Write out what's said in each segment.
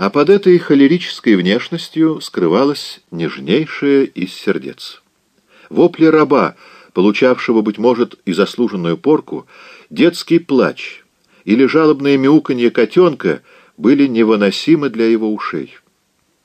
А под этой холерической внешностью скрывалось нежнейшее из сердец. Вопли раба, получавшего, быть может, и заслуженную порку, детский плач или жалобное мяуканье котенка были невыносимы для его ушей.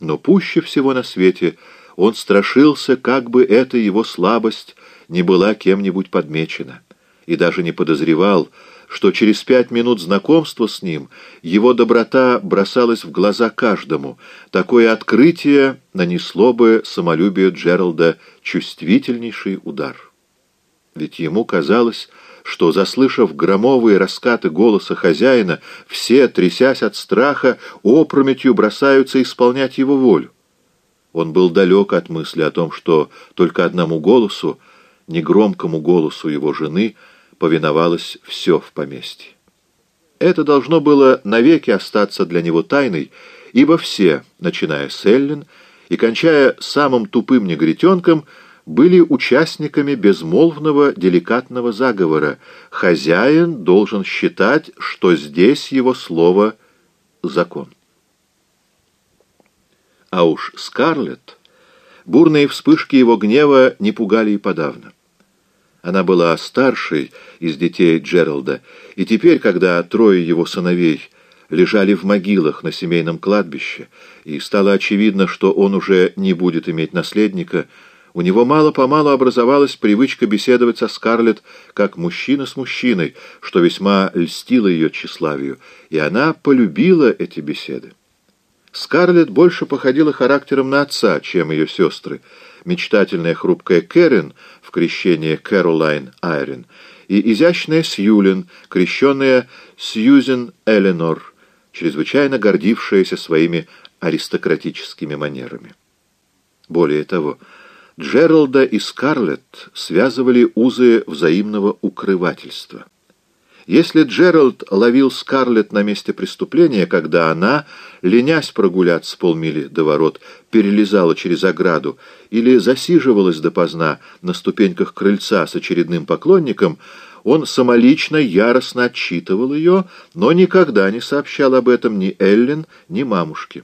Но пуще всего на свете он страшился, как бы эта его слабость не была кем-нибудь подмечена, и даже не подозревал, что через пять минут знакомства с ним его доброта бросалась в глаза каждому. Такое открытие нанесло бы самолюбию Джералда чувствительнейший удар. Ведь ему казалось, что, заслышав громовые раскаты голоса хозяина, все, трясясь от страха, опрометью бросаются исполнять его волю. Он был далек от мысли о том, что только одному голосу, негромкому голосу его жены — повиновалось все в поместье. Это должно было навеки остаться для него тайной, ибо все, начиная с Эллен и кончая самым тупым негритенком, были участниками безмолвного деликатного заговора. Хозяин должен считать, что здесь его слово — закон. А уж Скарлетт, бурные вспышки его гнева не пугали и подавно. Она была старшей из детей Джералда, и теперь, когда трое его сыновей лежали в могилах на семейном кладбище, и стало очевидно, что он уже не будет иметь наследника, у него мало-помалу образовалась привычка беседовать со Скарлетт как мужчина с мужчиной, что весьма льстило ее тщеславию, и она полюбила эти беседы. Скарлетт больше походила характером на отца, чем ее сестры, мечтательная хрупкая Кэрин в крещении Кэролайн Айрин и изящная Сьюлин, крещенная Сьюзен Эленор, чрезвычайно гордившаяся своими аристократическими манерами. Более того, Джералда и Скарлетт связывали узы взаимного укрывательства. Если Джеральд ловил Скарлетт на месте преступления, когда она, ленясь прогуляться полмили до ворот, перелезала через ограду или засиживалась допоздна на ступеньках крыльца с очередным поклонником, он самолично яростно отчитывал ее, но никогда не сообщал об этом ни Эллен, ни мамушке.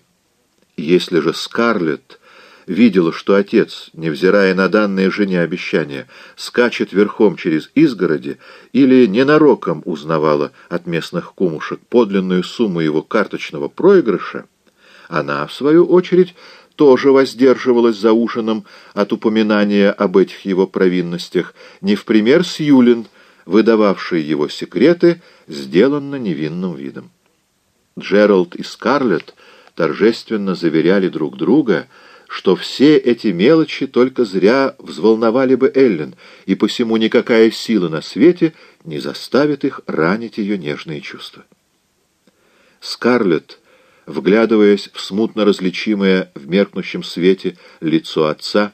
Если же Скарлетт видела, что отец, невзирая на данное жене обещание, скачет верхом через изгороди или ненароком узнавала от местных кумушек подлинную сумму его карточного проигрыша, она, в свою очередь, тоже воздерживалась за ужином от упоминания об этих его провинностях, не в пример с Юлин, выдававшей его секреты, сделанно невинным видом. Джеральд и Скарлетт торжественно заверяли друг друга, что все эти мелочи только зря взволновали бы Эллен, и посему никакая сила на свете не заставит их ранить ее нежные чувства. Скарлетт, вглядываясь в смутно различимое в меркнущем свете лицо отца,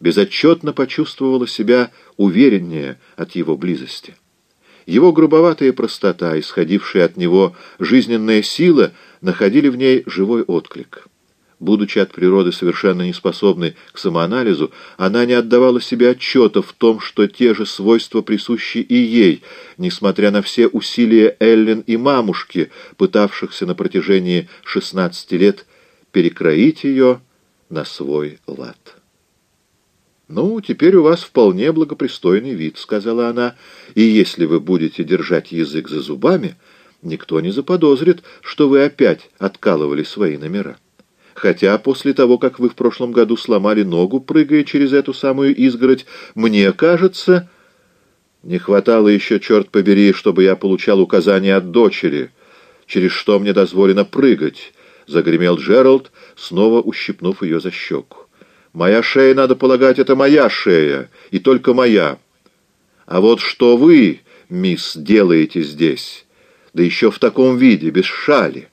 безотчетно почувствовала себя увереннее от его близости. Его грубоватая простота, исходившая от него жизненная сила, находили в ней живой отклик. Будучи от природы совершенно неспособной к самоанализу, она не отдавала себе отчета в том, что те же свойства присущи и ей, несмотря на все усилия Эллен и мамушки, пытавшихся на протяжении 16 лет перекроить ее на свой лад. «Ну, теперь у вас вполне благопристойный вид», — сказала она, — «и если вы будете держать язык за зубами, никто не заподозрит, что вы опять откалывали свои номера» хотя после того, как вы в прошлом году сломали ногу, прыгая через эту самую изгородь, мне кажется... Не хватало еще, черт побери, чтобы я получал указания от дочери, через что мне дозволено прыгать, — загремел Джеральд, снова ущипнув ее за щеку. Моя шея, надо полагать, это моя шея, и только моя. А вот что вы, мисс, делаете здесь, да еще в таком виде, без шали?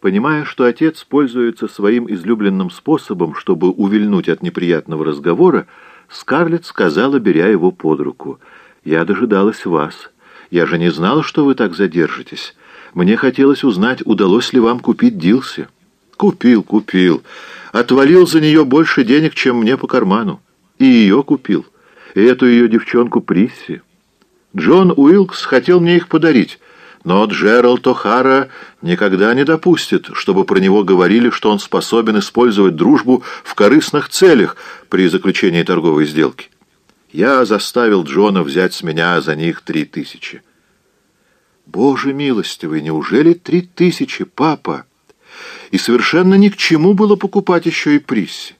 Понимая, что отец пользуется своим излюбленным способом, чтобы увильнуть от неприятного разговора, Скарлетт сказала, беря его под руку, «Я дожидалась вас. Я же не знала, что вы так задержитесь. Мне хотелось узнать, удалось ли вам купить Дилси». «Купил, купил. Отвалил за нее больше денег, чем мне по карману. И ее купил. И эту ее девчонку Присси. Джон Уилкс хотел мне их подарить, Но Джеральд О'Хара никогда не допустит, чтобы про него говорили, что он способен использовать дружбу в корыстных целях при заключении торговой сделки. Я заставил Джона взять с меня за них три тысячи. Боже милостивый, неужели три тысячи, папа? И совершенно ни к чему было покупать еще и Присси.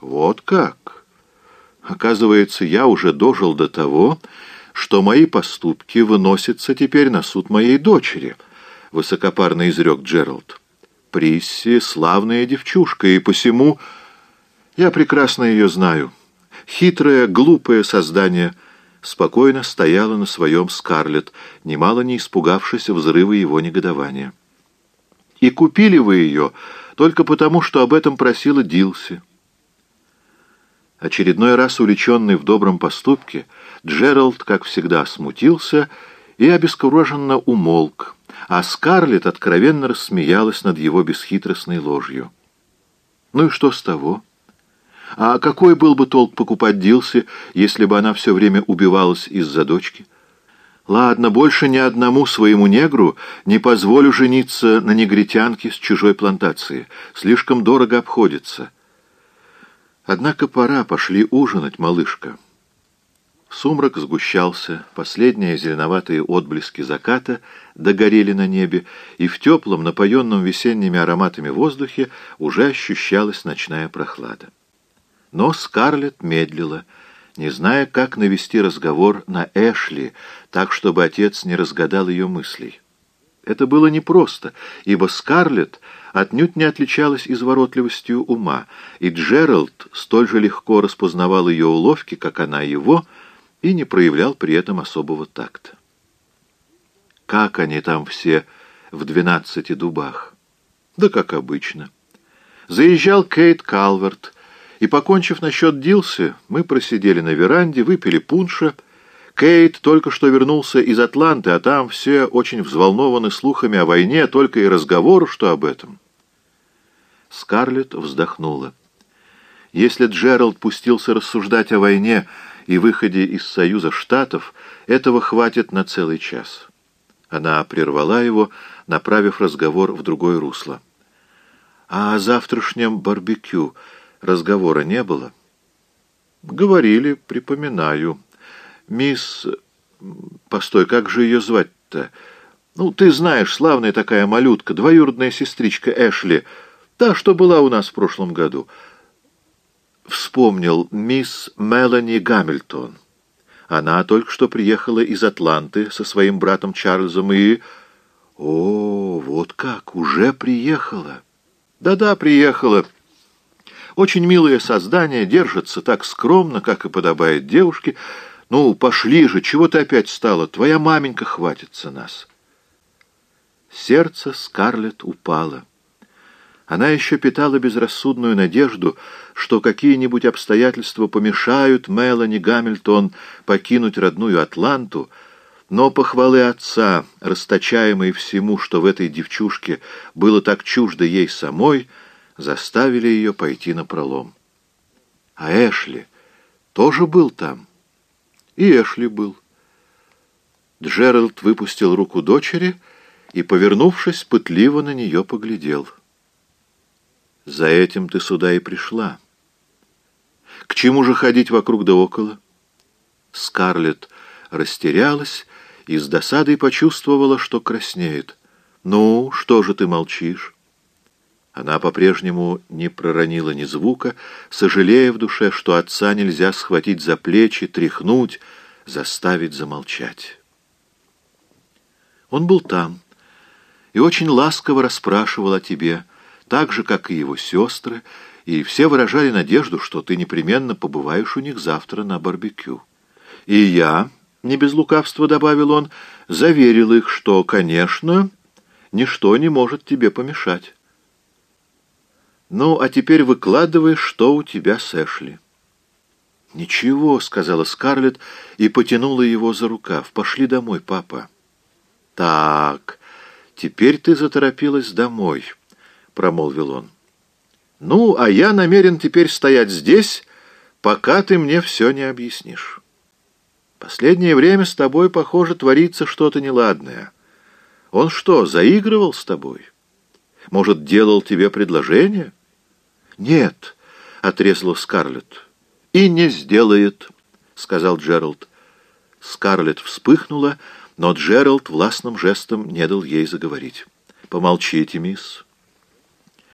Вот как? Оказывается, я уже дожил до того, что мои поступки выносятся теперь на суд моей дочери, — высокопарно изрек Джеральд. Присси — славная девчушка, и посему я прекрасно ее знаю. Хитрое, глупое создание спокойно стояло на своем Скарлетт, немало не испугавшись взрыва его негодования. И купили вы ее только потому, что об этом просила Дилси. Очередной раз увлеченный в добром поступке, Джеральд, как всегда, смутился и обескураженно умолк, а Скарлетт откровенно рассмеялась над его бесхитростной ложью. Ну и что с того? А какой был бы толк покупать Дилси, если бы она все время убивалась из-за дочки? Ладно, больше ни одному своему негру не позволю жениться на негритянке с чужой плантации. Слишком дорого обходится. Однако пора, пошли ужинать, малышка. Сумрак сгущался, последние зеленоватые отблески заката догорели на небе, и в теплом, напоенном весенними ароматами воздухе уже ощущалась ночная прохлада. Но Скарлетт медлила, не зная, как навести разговор на Эшли, так, чтобы отец не разгадал ее мыслей. Это было непросто, ибо Скарлетт отнюдь не отличалась изворотливостью ума, и Джеральд столь же легко распознавал ее уловки, как она его, и не проявлял при этом особого такта. Как они там все в двенадцати дубах? Да как обычно. Заезжал Кейт Калверт, и, покончив насчет Дилси, мы просидели на веранде, выпили пунша, Кейт только что вернулся из Атланты, а там все очень взволнованы слухами о войне, только и разговору, что об этом. Скарлетт вздохнула. Если Джеральд пустился рассуждать о войне и выходе из Союза Штатов, этого хватит на целый час. Она прервала его, направив разговор в другое русло. «А о завтрашнем барбекю разговора не было?» «Говорили, припоминаю». Мисс... Постой, как же ее звать-то? Ну, ты знаешь, славная такая малютка, двоюродная сестричка Эшли, та, что была у нас в прошлом году. Вспомнил мисс Мелани Гамильтон. Она только что приехала из Атланты со своим братом Чарльзом и... О, вот как, уже приехала. Да-да, приехала. Очень милое создание, держится так скромно, как и подобает девушке, «Ну, пошли же, чего ты опять стала? Твоя маменька хватится нас». Сердце Скарлетт упало. Она еще питала безрассудную надежду, что какие-нибудь обстоятельства помешают Мелани Гамильтон покинуть родную Атланту, но похвалы отца, расточаемые всему, что в этой девчушке было так чуждо ей самой, заставили ее пойти на пролом. А Эшли тоже был там. И Эшли был. Джеральд выпустил руку дочери и, повернувшись, пытливо на нее поглядел. «За этим ты сюда и пришла. К чему же ходить вокруг да около?» Скарлетт растерялась и с досадой почувствовала, что краснеет. «Ну, что же ты молчишь?» Она по-прежнему не проронила ни звука, сожалея в душе, что отца нельзя схватить за плечи, тряхнуть, заставить замолчать. Он был там и очень ласково расспрашивал о тебе, так же, как и его сестры, и все выражали надежду, что ты непременно побываешь у них завтра на барбекю. И я, не без лукавства добавил он, заверил их, что, конечно, ничто не может тебе помешать. «Ну, а теперь выкладывай, что у тебя с Эшли». «Ничего», — сказала Скарлетт и потянула его за рукав. «Пошли домой, папа». «Так, теперь ты заторопилась домой», — промолвил он. «Ну, а я намерен теперь стоять здесь, пока ты мне все не объяснишь». Последнее время с тобой, похоже, творится что-то неладное. Он что, заигрывал с тобой? Может, делал тебе предложение? Нет, — отрезала Скарлетт. И не сделает, — сказал Джеральд. Скарлетт вспыхнула, но Джеральд властным жестом не дал ей заговорить. «Помолчите, мисс.